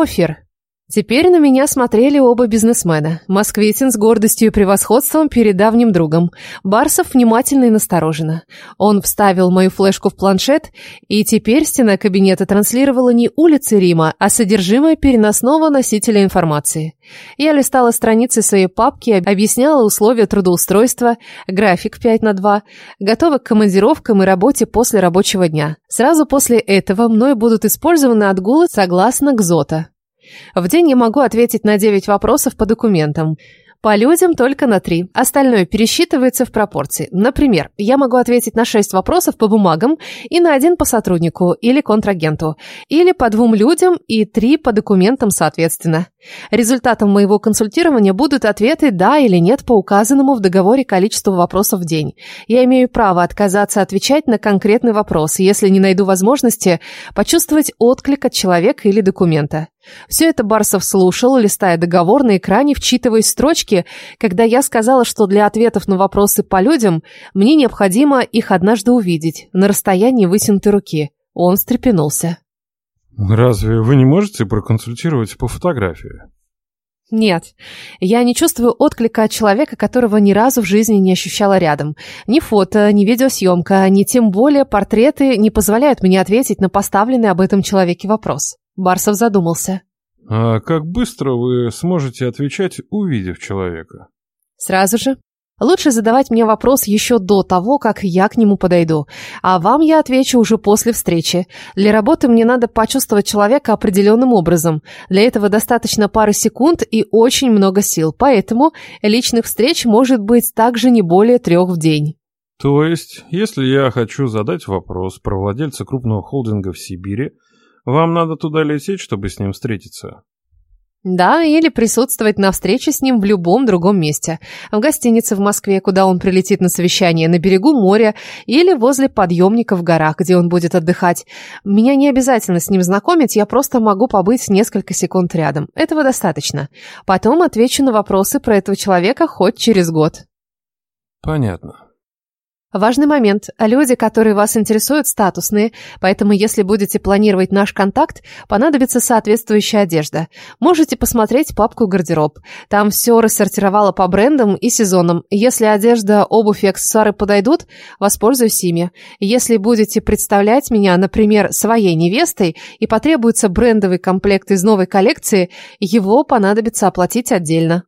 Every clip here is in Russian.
Офер. Теперь на меня смотрели оба бизнесмена. Москвитин с гордостью и превосходством перед давним другом. Барсов внимательно и настороженно. Он вставил мою флешку в планшет, и теперь стена кабинета транслировала не улицы Рима, а содержимое переносного носителя информации. Я листала страницы своей папки, объясняла условия трудоустройства, график 5 на 2, готова к командировкам и работе после рабочего дня. Сразу после этого мной будут использованы отгулы согласно ГЗОТа. В день я могу ответить на 9 вопросов по документам. По людям только на 3. Остальное пересчитывается в пропорции. Например, я могу ответить на 6 вопросов по бумагам и на один по сотруднику или контрагенту. Или по двум людям и 3 по документам соответственно. Результатом моего консультирования будут ответы «да» или «нет» по указанному в договоре количеству вопросов в день. Я имею право отказаться отвечать на конкретный вопрос, если не найду возможности почувствовать отклик от человека или документа. Все это Барсов слушал, листая договор на экране, вчитываясь строчки, когда я сказала, что для ответов на вопросы по людям мне необходимо их однажды увидеть на расстоянии вытянутой руки. Он встрепенулся. Разве вы не можете проконсультировать по фотографии? Нет, я не чувствую отклика от человека, которого ни разу в жизни не ощущала рядом. Ни фото, ни видеосъемка, ни тем более портреты не позволяют мне ответить на поставленный об этом человеке вопрос. Барсов задумался. А как быстро вы сможете отвечать, увидев человека? Сразу же. Лучше задавать мне вопрос еще до того, как я к нему подойду. А вам я отвечу уже после встречи. Для работы мне надо почувствовать человека определенным образом. Для этого достаточно пары секунд и очень много сил. Поэтому личных встреч может быть также не более трех в день. То есть, если я хочу задать вопрос про владельца крупного холдинга в Сибири, вам надо туда лететь, чтобы с ним встретиться? Да, или присутствовать на встрече с ним в любом другом месте. В гостинице в Москве, куда он прилетит на совещание, на берегу моря или возле подъемника в горах, где он будет отдыхать. Меня не обязательно с ним знакомить, я просто могу побыть несколько секунд рядом. Этого достаточно. Потом отвечу на вопросы про этого человека хоть через год. Понятно. Важный момент. Люди, которые вас интересуют, статусные, поэтому если будете планировать наш контакт, понадобится соответствующая одежда. Можете посмотреть папку «Гардероб». Там все рассортировало по брендам и сезонам. Если одежда, обувь и аксессуары подойдут, воспользуюсь ими. Если будете представлять меня, например, своей невестой и потребуется брендовый комплект из новой коллекции, его понадобится оплатить отдельно.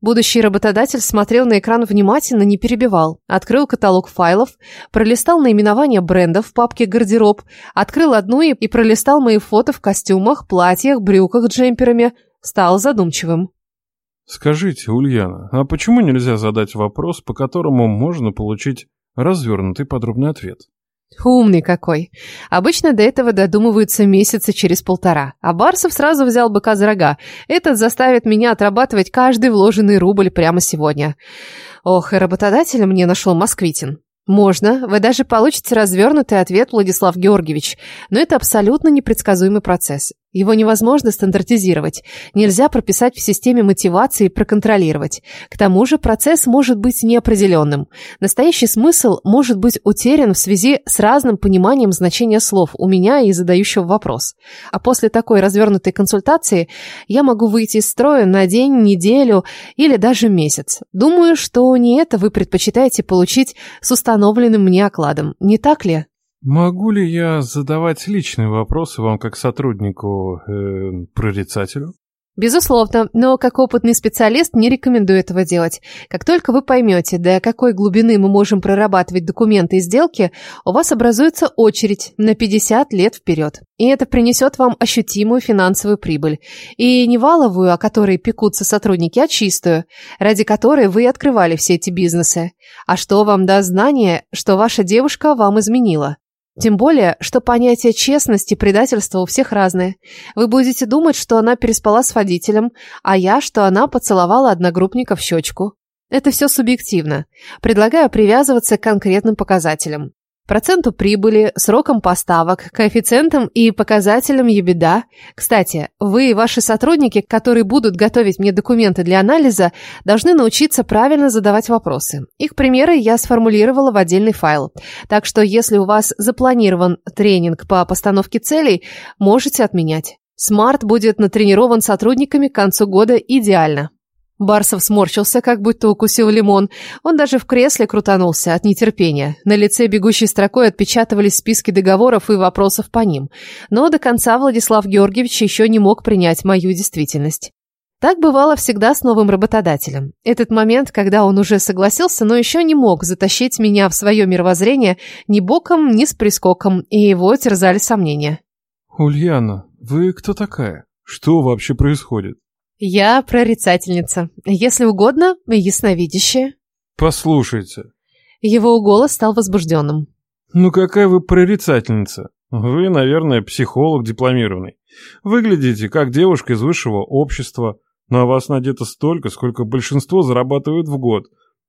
Будущий работодатель смотрел на экран внимательно, не перебивал. Открыл каталог файлов, пролистал наименование брендов в папке «Гардероб», открыл одну и пролистал мои фото в костюмах, платьях, брюках, джемперами. Стал задумчивым. Скажите, Ульяна, а почему нельзя задать вопрос, по которому можно получить развернутый подробный ответ? Умный какой. Обычно до этого додумываются месяца через полтора. А Барсов сразу взял быка за рога. Этот заставит меня отрабатывать каждый вложенный рубль прямо сегодня. Ох, и работодателя мне нашел Москвитин. Можно, вы даже получите развернутый ответ, Владислав Георгиевич, но это абсолютно непредсказуемый процесс. Его невозможно стандартизировать, нельзя прописать в системе мотивации и проконтролировать. К тому же процесс может быть неопределенным. Настоящий смысл может быть утерян в связи с разным пониманием значения слов у меня и задающего вопрос. А после такой развернутой консультации я могу выйти из строя на день, неделю или даже месяц. Думаю, что не это вы предпочитаете получить с установленным мне окладом, не так ли? Могу ли я задавать личные вопросы вам как сотруднику, э, прорицателю? Безусловно, но как опытный специалист не рекомендую этого делать. Как только вы поймете, до какой глубины мы можем прорабатывать документы и сделки, у вас образуется очередь на 50 лет вперед. И это принесет вам ощутимую финансовую прибыль. И не валовую, о которой пекутся сотрудники, а чистую, ради которой вы открывали все эти бизнесы. А что вам даст знание, что ваша девушка вам изменила? Тем более, что понятие честности и предательства у всех разные. Вы будете думать, что она переспала с водителем, а я, что она поцеловала одногруппника в щечку. Это все субъективно. Предлагаю привязываться к конкретным показателям проценту прибыли, срокам поставок, коэффициентам и показателям ебеда. Кстати, вы и ваши сотрудники, которые будут готовить мне документы для анализа, должны научиться правильно задавать вопросы. Их примеры я сформулировала в отдельный файл. Так что если у вас запланирован тренинг по постановке целей, можете отменять. Смарт будет натренирован сотрудниками к концу года идеально. Барсов сморщился, как будто укусил лимон. Он даже в кресле крутанулся от нетерпения. На лице бегущей строкой отпечатывались списки договоров и вопросов по ним. Но до конца Владислав Георгиевич еще не мог принять мою действительность. Так бывало всегда с новым работодателем. Этот момент, когда он уже согласился, но еще не мог затащить меня в свое мировоззрение ни боком, ни с прискоком, и его терзали сомнения. «Ульяна, вы кто такая? Что вообще происходит?» Я прорицательница. Если угодно, ясновидящая. Послушайте. Его голос стал возбужденным. Ну какая вы прорицательница? Вы, наверное, психолог дипломированный. Выглядите как девушка из высшего общества. На вас надето столько, сколько большинство зарабатывает в год.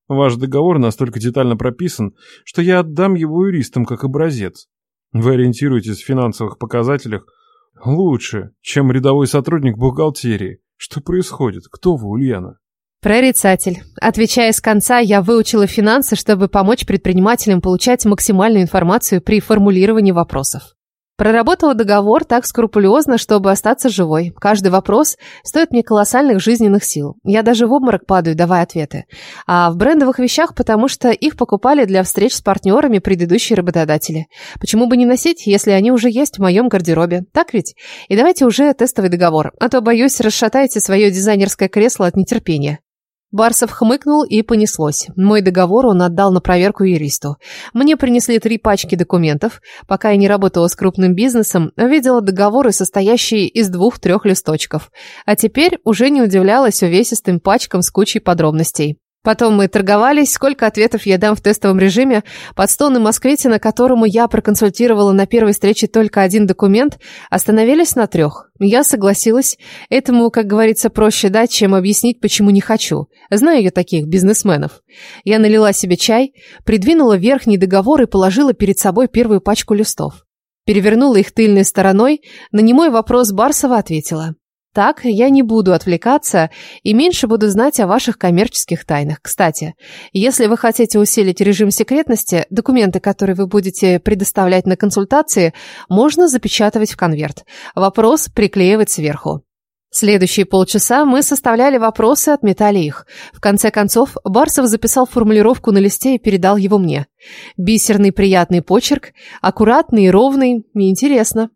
Ваш договор настолько детально прописан, что я отдам его юристам как образец. Вы ориентируетесь в финансовых показателях лучше, чем рядовой сотрудник бухгалтерии. Что происходит? Кто вы, Ульяна? Прорицатель. Отвечая с конца, я выучила финансы, чтобы помочь предпринимателям получать максимальную информацию при формулировании вопросов. Проработала договор так скрупулезно, чтобы остаться живой. Каждый вопрос стоит мне колоссальных жизненных сил. Я даже в обморок падаю, давая ответы. А в брендовых вещах, потому что их покупали для встреч с партнерами предыдущие работодатели. Почему бы не носить, если они уже есть в моем гардеробе? Так ведь? И давайте уже тестовый договор, а то, боюсь, расшатаете свое дизайнерское кресло от нетерпения. Барсов хмыкнул и понеслось. Мой договор он отдал на проверку юристу. Мне принесли три пачки документов. Пока я не работала с крупным бизнесом, видела договоры, состоящие из двух-трех листочков. А теперь уже не удивлялась увесистым пачкам с кучей подробностей. Потом мы торговались, сколько ответов я дам в тестовом режиме. Под стоны москвитина, которому я проконсультировала на первой встрече только один документ, остановились на трех. Я согласилась. Этому, как говорится, проще дать, чем объяснить, почему не хочу. Знаю я таких бизнесменов. Я налила себе чай, придвинула верхний договор и положила перед собой первую пачку листов. Перевернула их тыльной стороной, на немой вопрос Барсова ответила. Так я не буду отвлекаться и меньше буду знать о ваших коммерческих тайнах. Кстати, если вы хотите усилить режим секретности, документы, которые вы будете предоставлять на консультации, можно запечатывать в конверт. Вопрос приклеивать сверху. Следующие полчаса мы составляли вопросы, отметали их. В конце концов, Барсов записал формулировку на листе и передал его мне. Бисерный приятный почерк, аккуратный и ровный, интересно.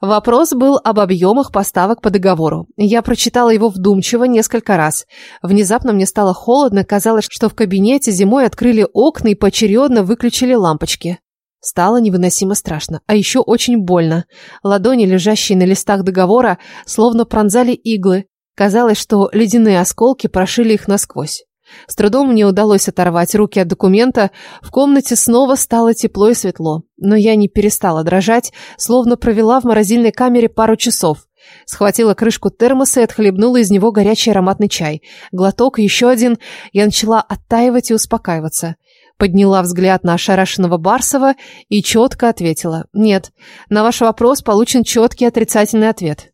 Вопрос был об объемах поставок по договору. Я прочитала его вдумчиво несколько раз. Внезапно мне стало холодно, казалось, что в кабинете зимой открыли окна и поочередно выключили лампочки. Стало невыносимо страшно, а еще очень больно. Ладони, лежащие на листах договора, словно пронзали иглы. Казалось, что ледяные осколки прошили их насквозь. С трудом мне удалось оторвать руки от документа. В комнате снова стало тепло и светло. Но я не перестала дрожать, словно провела в морозильной камере пару часов. Схватила крышку термоса и отхлебнула из него горячий ароматный чай. Глоток, еще один. Я начала оттаивать и успокаиваться. Подняла взгляд на ошарашенного Барсова и четко ответила. «Нет, на ваш вопрос получен четкий отрицательный ответ».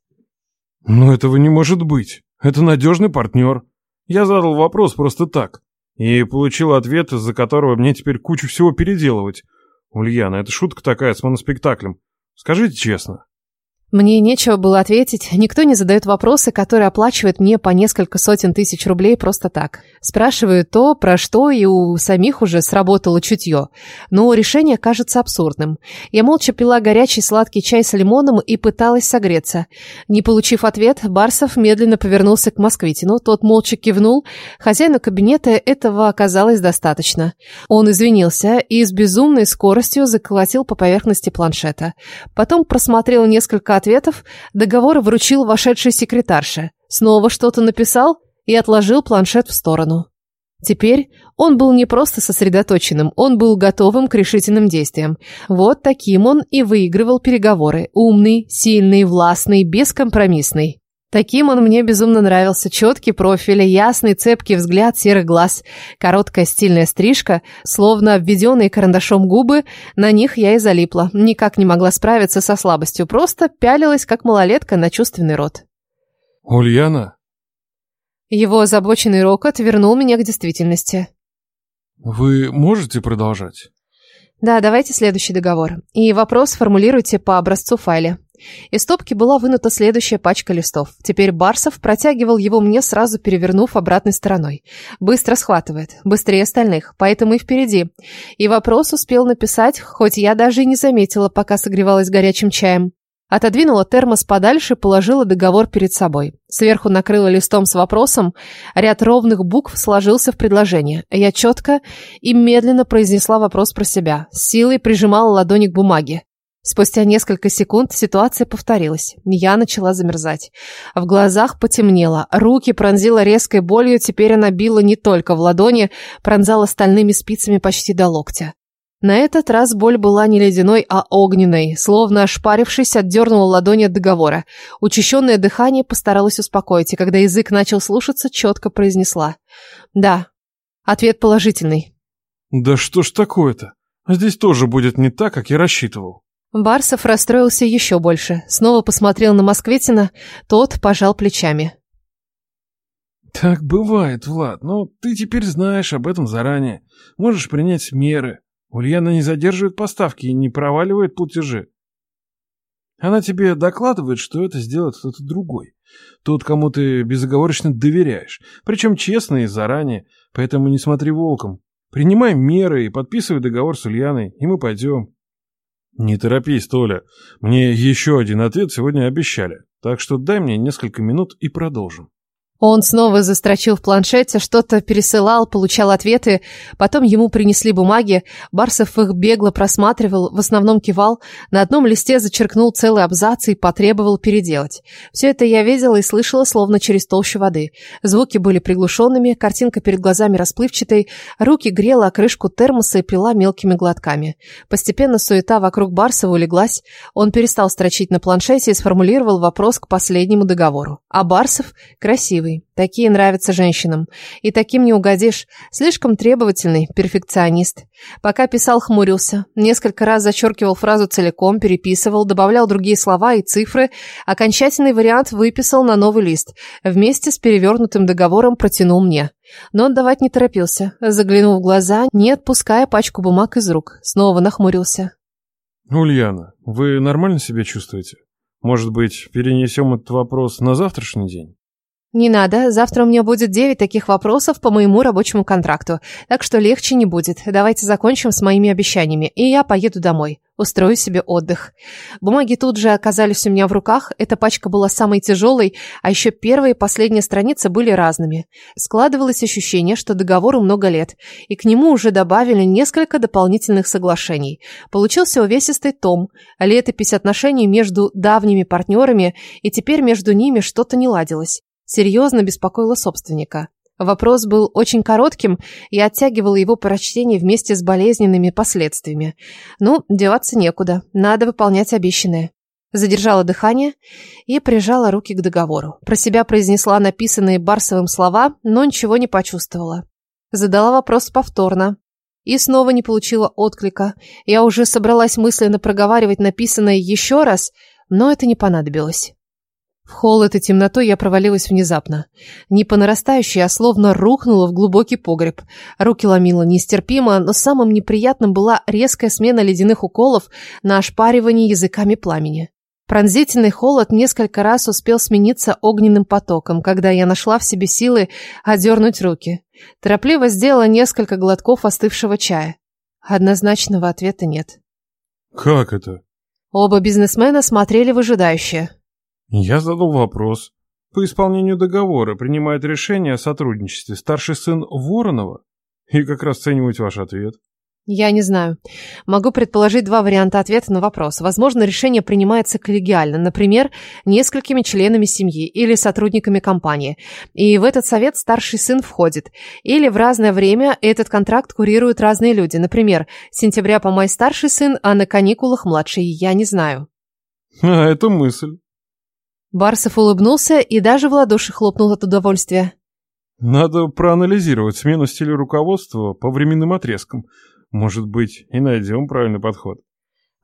«Но этого не может быть. Это надежный партнер. Я задал вопрос просто так. И получил ответ, из-за которого мне теперь кучу всего переделывать. Ульяна, это шутка такая с моноспектаклем. Скажите честно». Мне нечего было ответить. Никто не задает вопросы, которые оплачивают мне по несколько сотен тысяч рублей просто так. Спрашиваю то, про что и у самих уже сработало чутье. Но решение кажется абсурдным. Я молча пила горячий сладкий чай с лимоном и пыталась согреться. Не получив ответ, Барсов медленно повернулся к москвитину. Тот молча кивнул. Хозяину кабинета этого оказалось достаточно. Он извинился и с безумной скоростью заколотил по поверхности планшета. Потом просмотрел несколько ответов, договор вручил вошедшей секретарше. Снова что-то написал и отложил планшет в сторону. Теперь он был не просто сосредоточенным, он был готовым к решительным действиям. Вот таким он и выигрывал переговоры. Умный, сильный, властный, бескомпромиссный. Таким он мне безумно нравился. Четкий профиль, ясный, цепкий взгляд серых глаз, короткая стильная стрижка, словно обведенные карандашом губы, на них я и залипла. Никак не могла справиться со слабостью, просто пялилась, как малолетка, на чувственный рот. «Ульяна?» Его озабоченный рокот вернул меня к действительности. «Вы можете продолжать?» Да, давайте следующий договор. И вопрос формулируйте по образцу файля. Из стопки была вынута следующая пачка листов. Теперь Барсов протягивал его мне, сразу перевернув обратной стороной. Быстро схватывает, быстрее остальных, поэтому и впереди. И вопрос успел написать, хоть я даже и не заметила, пока согревалась горячим чаем. Отодвинула термос подальше, положила договор перед собой. Сверху накрыла листом с вопросом. Ряд ровных букв сложился в предложение. Я четко и медленно произнесла вопрос про себя. С силой прижимала ладони к бумаге. Спустя несколько секунд ситуация повторилась. Я начала замерзать. В глазах потемнело, руки пронзила резкой болью, теперь она била не только в ладони, пронзала стальными спицами почти до локтя. На этот раз боль была не ледяной, а огненной. Словно ошпарившись, отдернула ладони от договора. Учащенное дыхание постаралась успокоить, и когда язык начал слушаться, четко произнесла. «Да». Ответ положительный. «Да что ж такое-то? Здесь тоже будет не так, как я рассчитывал». Барсов расстроился еще больше. Снова посмотрел на Москвитина, тот пожал плечами. «Так бывает, Влад, но ты теперь знаешь об этом заранее. Можешь принять меры. Ульяна не задерживает поставки и не проваливает платежи. Она тебе докладывает, что это сделает кто-то другой. Тот, кому ты безоговорочно доверяешь. Причем честно и заранее. Поэтому не смотри волком. Принимай меры и подписывай договор с Ульяной, и мы пойдем. «Не торопись, Толя. Мне еще один ответ сегодня обещали. Так что дай мне несколько минут и продолжим». Он снова застрочил в планшете, что-то пересылал, получал ответы. Потом ему принесли бумаги. Барсов их бегло просматривал, в основном кивал. На одном листе зачеркнул целый абзац и потребовал переделать. Все это я видела и слышала, словно через толщу воды. Звуки были приглушенными, картинка перед глазами расплывчатой, руки грела крышку термоса и пила мелкими глотками. Постепенно суета вокруг Барсова улеглась. Он перестал строчить на планшете и сформулировал вопрос к последнему договору. А Барсов красивый Такие нравятся женщинам. И таким не угодишь. Слишком требовательный, перфекционист. Пока писал, хмурился. Несколько раз зачеркивал фразу целиком, переписывал, добавлял другие слова и цифры. Окончательный вариант выписал на новый лист. Вместе с перевернутым договором протянул мне. Но отдавать не торопился. Заглянул в глаза, не отпуская пачку бумаг из рук. Снова нахмурился. «Ульяна, вы нормально себя чувствуете? Может быть, перенесем этот вопрос на завтрашний день?» «Не надо. Завтра у меня будет девять таких вопросов по моему рабочему контракту. Так что легче не будет. Давайте закончим с моими обещаниями, и я поеду домой. Устрою себе отдых». Бумаги тут же оказались у меня в руках. Эта пачка была самой тяжелой, а еще первая и последняя страница были разными. Складывалось ощущение, что договору много лет, и к нему уже добавили несколько дополнительных соглашений. Получился увесистый том, летопись отношений между давними партнерами, и теперь между ними что-то не ладилось серьезно беспокоило собственника. Вопрос был очень коротким и оттягивал его прочтение вместе с болезненными последствиями. Ну, деваться некуда, надо выполнять обещанное. Задержала дыхание и прижала руки к договору. Про себя произнесла написанные Барсовым слова, но ничего не почувствовала. Задала вопрос повторно. И снова не получила отклика. Я уже собралась мысленно проговаривать написанное еще раз, но это не понадобилось. В холод и темноту я провалилась внезапно. Не по нарастающей, а словно рухнула в глубокий погреб. Руки ломило нестерпимо, но самым неприятным была резкая смена ледяных уколов на ошпаривание языками пламени. Пронзительный холод несколько раз успел смениться огненным потоком, когда я нашла в себе силы одернуть руки. Торопливо сделала несколько глотков остывшего чая. Однозначного ответа нет. «Как это?» Оба бизнесмена смотрели выжидающе. Я задал вопрос. По исполнению договора принимает решение о сотрудничестве старший сын Воронова и как раз оценивать ваш ответ. Я не знаю. Могу предположить два варианта ответа на вопрос. Возможно, решение принимается коллегиально, например, несколькими членами семьи или сотрудниками компании. И в этот совет старший сын входит. Или в разное время этот контракт курируют разные люди. Например, с сентября по май старший сын, а на каникулах младший. Я не знаю. А, это мысль. Барсов улыбнулся и даже в ладоши хлопнул от удовольствия. Надо проанализировать смену стиля руководства по временным отрезкам. Может быть, и найдем правильный подход.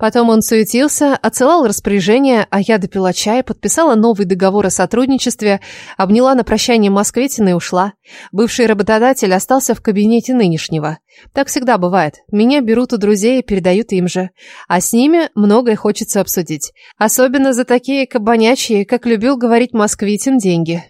Потом он суетился, отсылал распоряжение, а я допила чай, подписала новый договор о сотрудничестве, обняла на прощание Москвитина и ушла. Бывший работодатель остался в кабинете нынешнего. Так всегда бывает. Меня берут у друзей и передают им же. А с ними многое хочется обсудить. Особенно за такие кабанячьи, как любил говорить Москвитин, деньги.